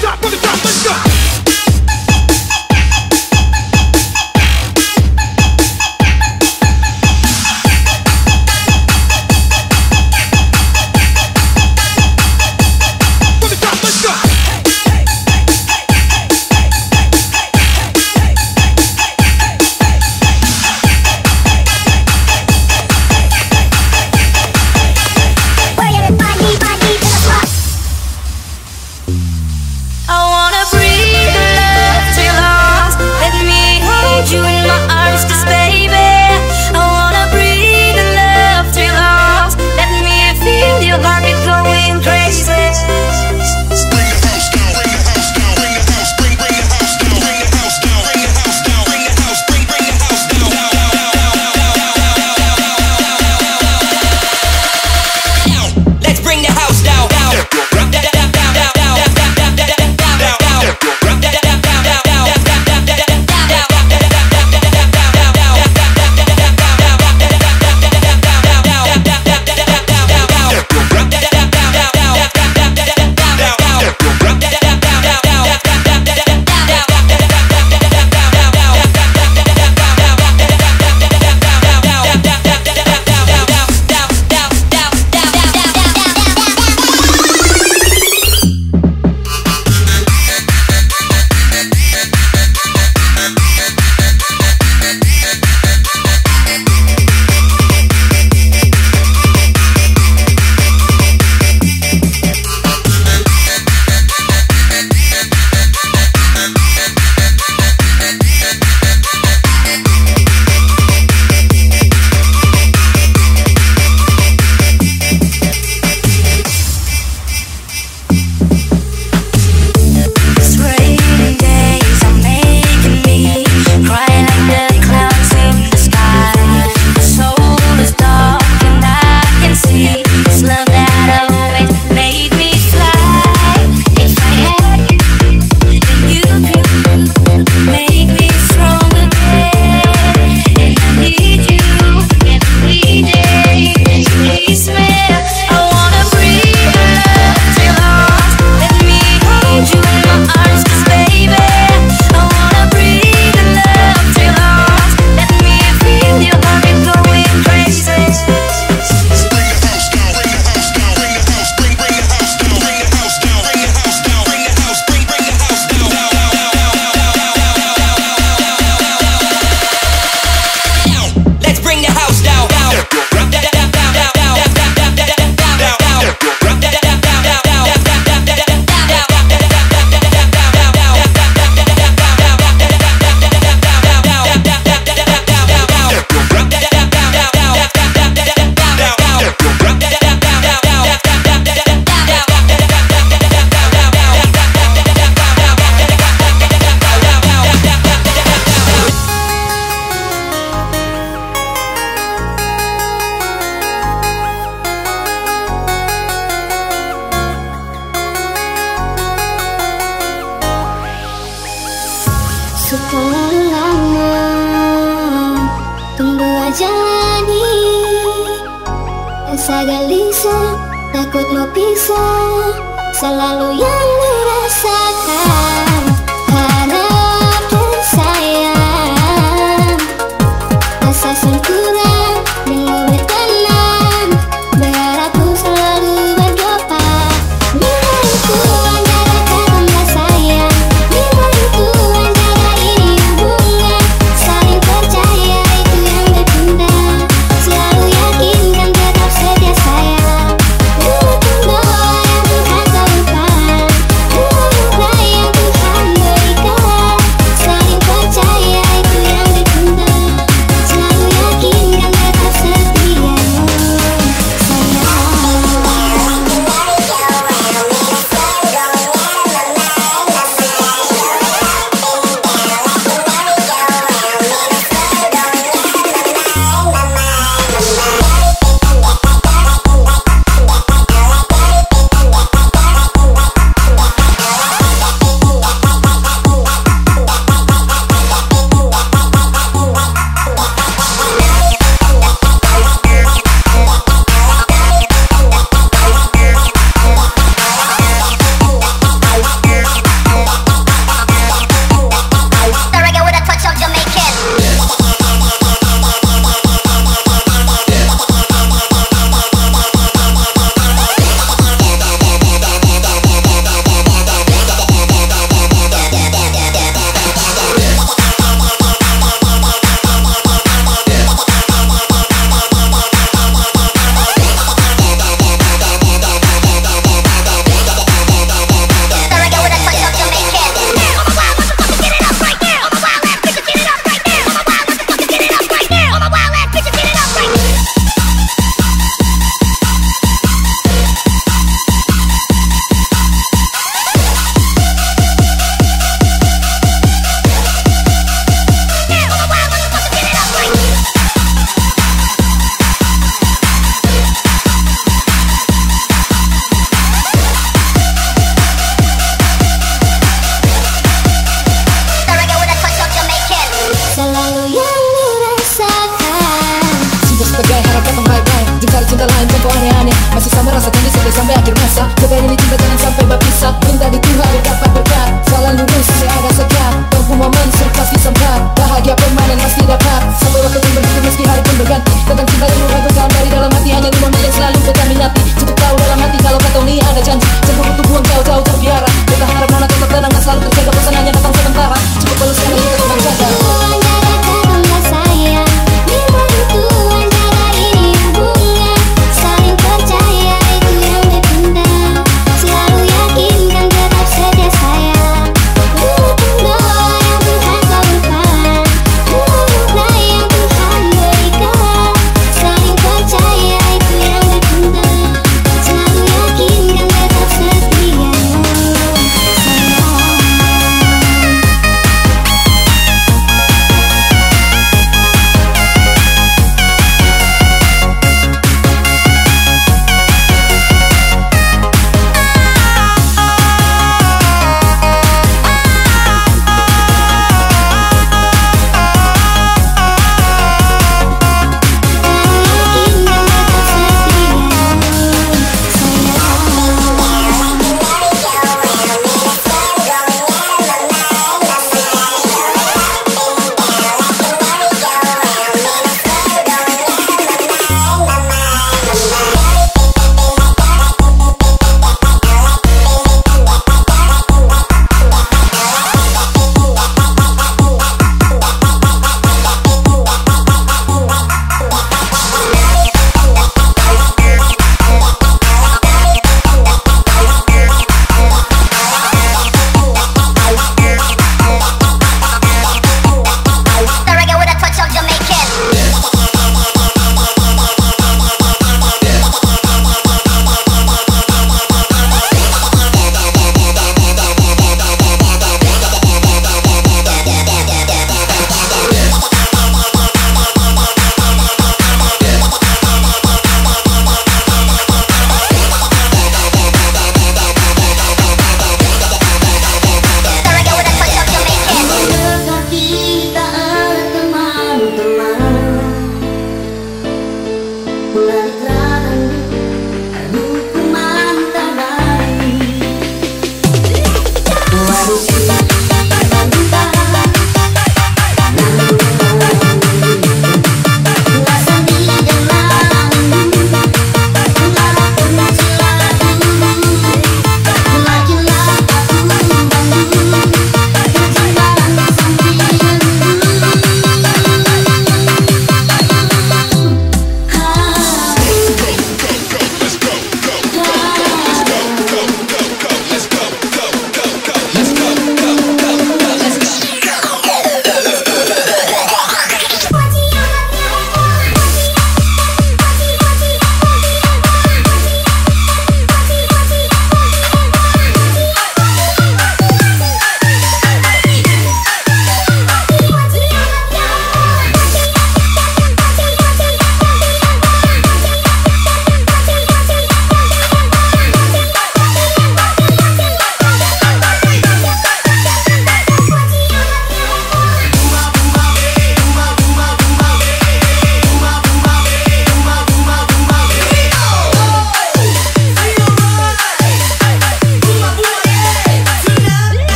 top, from the top, let's go. Takut mau pisah Selalu yang merasakan.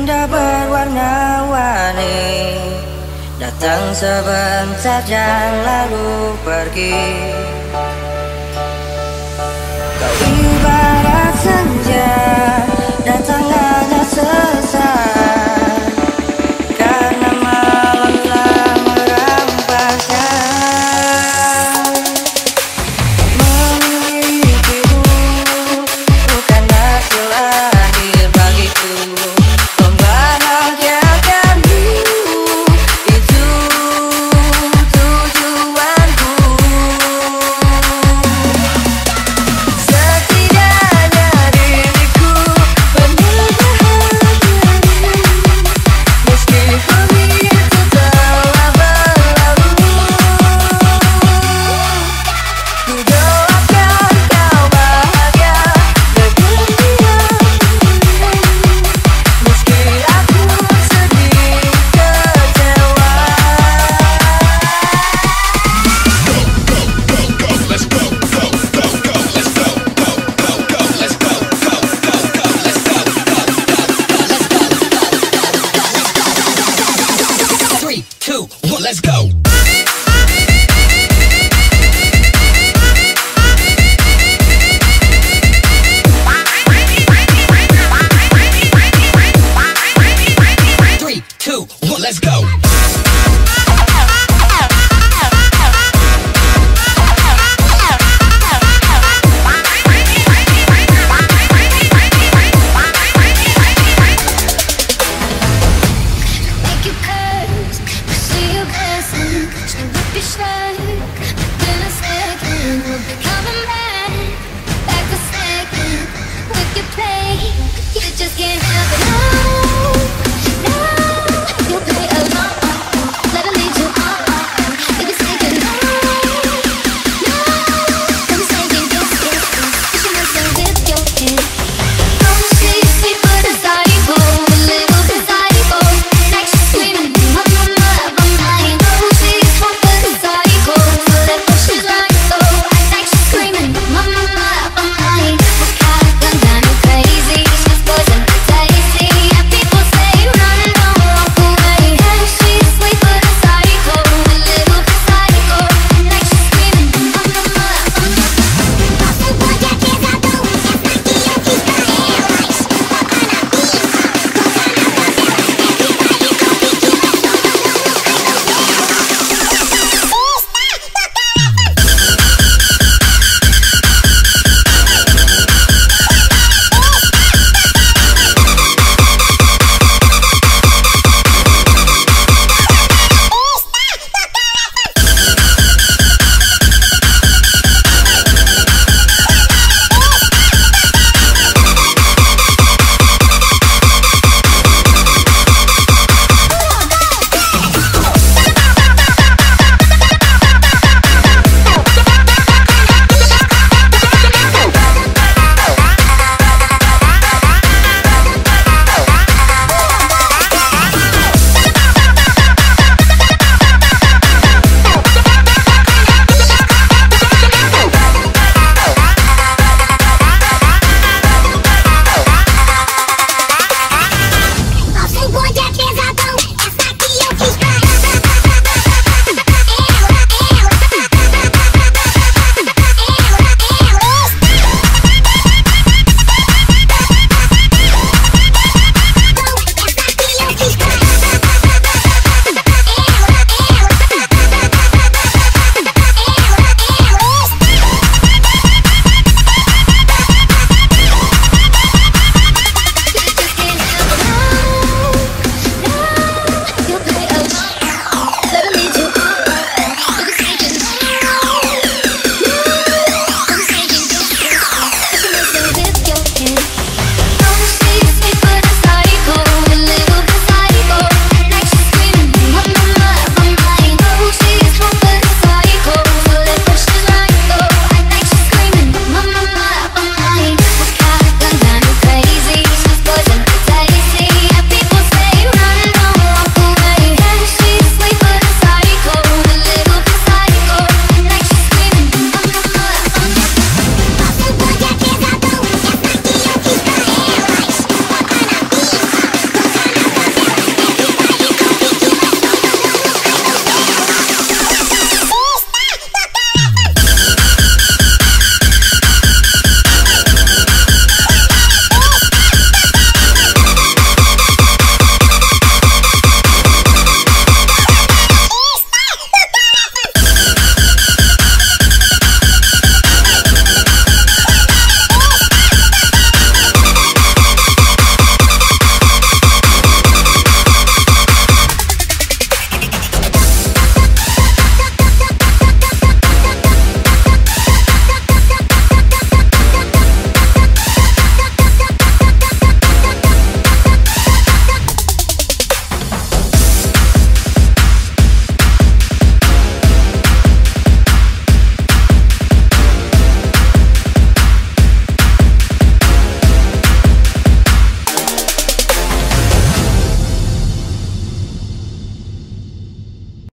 indah berwarna-warni Datang sebentar dan lalu pergi. Kau ibarat senja.